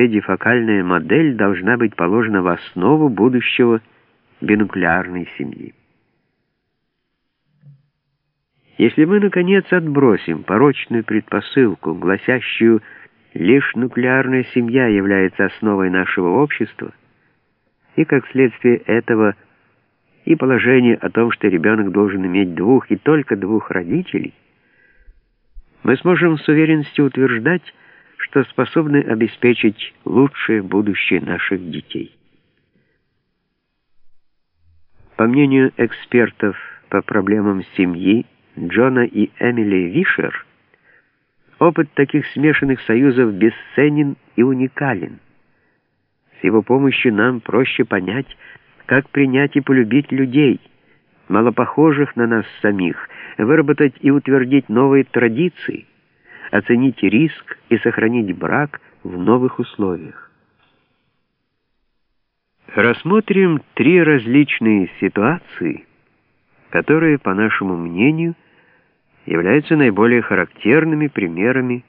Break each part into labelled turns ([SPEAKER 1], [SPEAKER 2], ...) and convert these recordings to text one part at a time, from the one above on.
[SPEAKER 1] педифокальная модель должна быть положена в основу будущего бинуклеарной семьи. Если мы, наконец, отбросим порочную предпосылку, гласящую «лишь нуклеарная семья является основой нашего общества», и, как следствие этого, и положение о том, что ребенок должен иметь двух и только двух родителей, мы сможем с уверенностью утверждать, что способны обеспечить лучшее будущее наших детей. По мнению экспертов по проблемам семьи Джона и Эмили Вишер, опыт таких смешанных союзов бесценен и уникален. С его помощью нам проще понять, как принять и полюбить людей, мало похожих на нас самих, выработать и утвердить новые традиции, оценить риск и сохранить брак в новых условиях. Рассмотрим три различные ситуации, которые, по нашему мнению, являются наиболее характерными примерами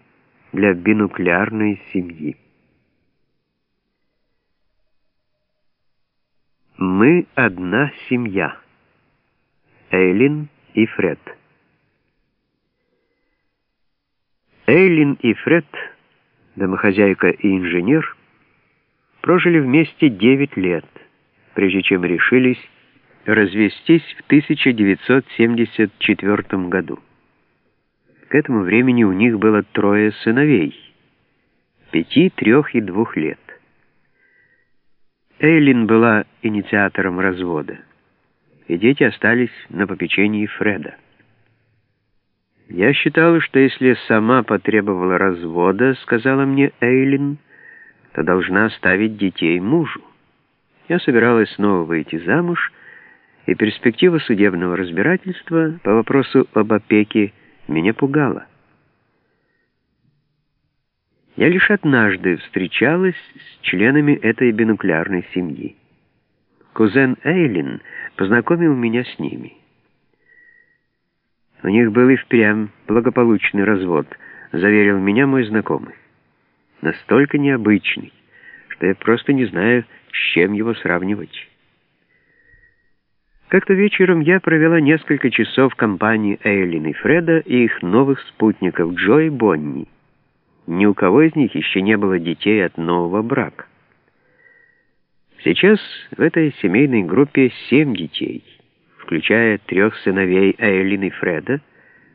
[SPEAKER 1] для бинуклеарной семьи. Мы одна семья. Эйлин и Фред. Эйлин и Фред, домохозяйка и инженер, прожили вместе 9 лет, прежде чем решились развестись в 1974 году. К этому времени у них было трое сыновей, пяти, трех и двух лет. Эйлин была инициатором развода, и дети остались на попечении Фреда. «Я считала, что если сама потребовала развода, — сказала мне Эйлин, — то должна оставить детей мужу. Я собиралась снова выйти замуж, и перспектива судебного разбирательства по вопросу об опеке меня пугала. Я лишь однажды встречалась с членами этой бинуклеарной семьи. Кузен Эйлин познакомил меня с ними. У них был и впрямь благополучный развод, заверил меня мой знакомый. Настолько необычный, что я просто не знаю, с чем его сравнивать. Как-то вечером я провела несколько часов в компании Эйлин и Фреда и их новых спутников Джо и Бонни. Ни у кого из них еще не было детей от нового брака. Сейчас в этой семейной группе семь детей — включая трех сыновей Эйлин и Фреда,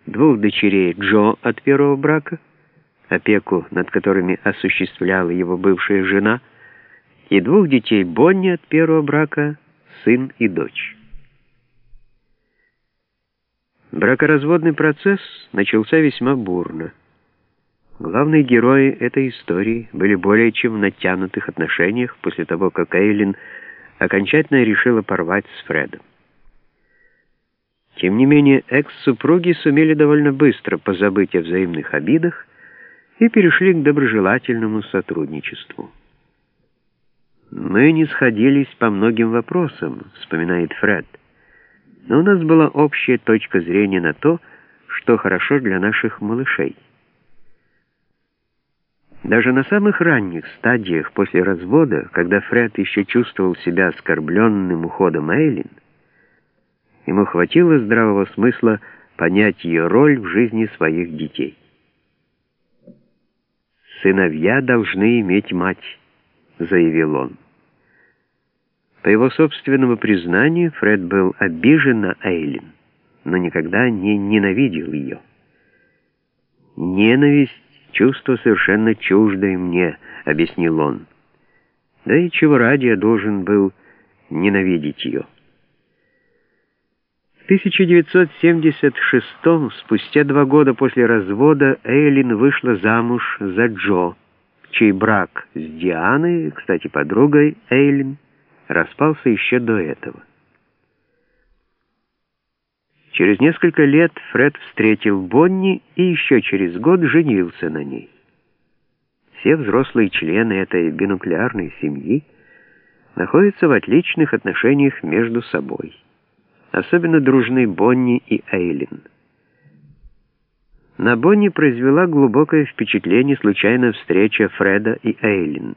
[SPEAKER 1] двух дочерей Джо от первого брака, опеку над которыми осуществляла его бывшая жена, и двух детей Бонни от первого брака, сын и дочь. Бракоразводный процесс начался весьма бурно. Главные герои этой истории были более чем в натянутых отношениях после того, как Эйлин окончательно решила порвать с Фредом. Тем не менее, экс-супруги сумели довольно быстро позабыть о взаимных обидах и перешли к доброжелательному сотрудничеству. «Мы не сходились по многим вопросам», — вспоминает Фред, «но у нас была общая точка зрения на то, что хорошо для наших малышей». Даже на самых ранних стадиях после развода, когда Фред еще чувствовал себя оскорбленным уходом Эйлин, Ему хватило здравого смысла понять ее роль в жизни своих детей. «Сыновья должны иметь мать», — заявил он. По его собственному признанию, Фред был обижен на Эйлин, но никогда не ненавидел ее. «Ненависть — чувство совершенно чуждое мне», — объяснил он. «Да и чего ради я должен был ненавидеть ее?» 1976 спустя два года после развода, Эйлин вышла замуж за Джо, чей брак с Дианой, кстати, подругой Эйлин, распался еще до этого. Через несколько лет Фред встретил Бонни и еще через год женился на ней. Все взрослые члены этой бинуклеарной семьи находятся в отличных отношениях между собой. Особенно дружны Бонни и Эйлин. На Бонни произвела глубокое впечатление случайная встреча Фреда и Эйлин.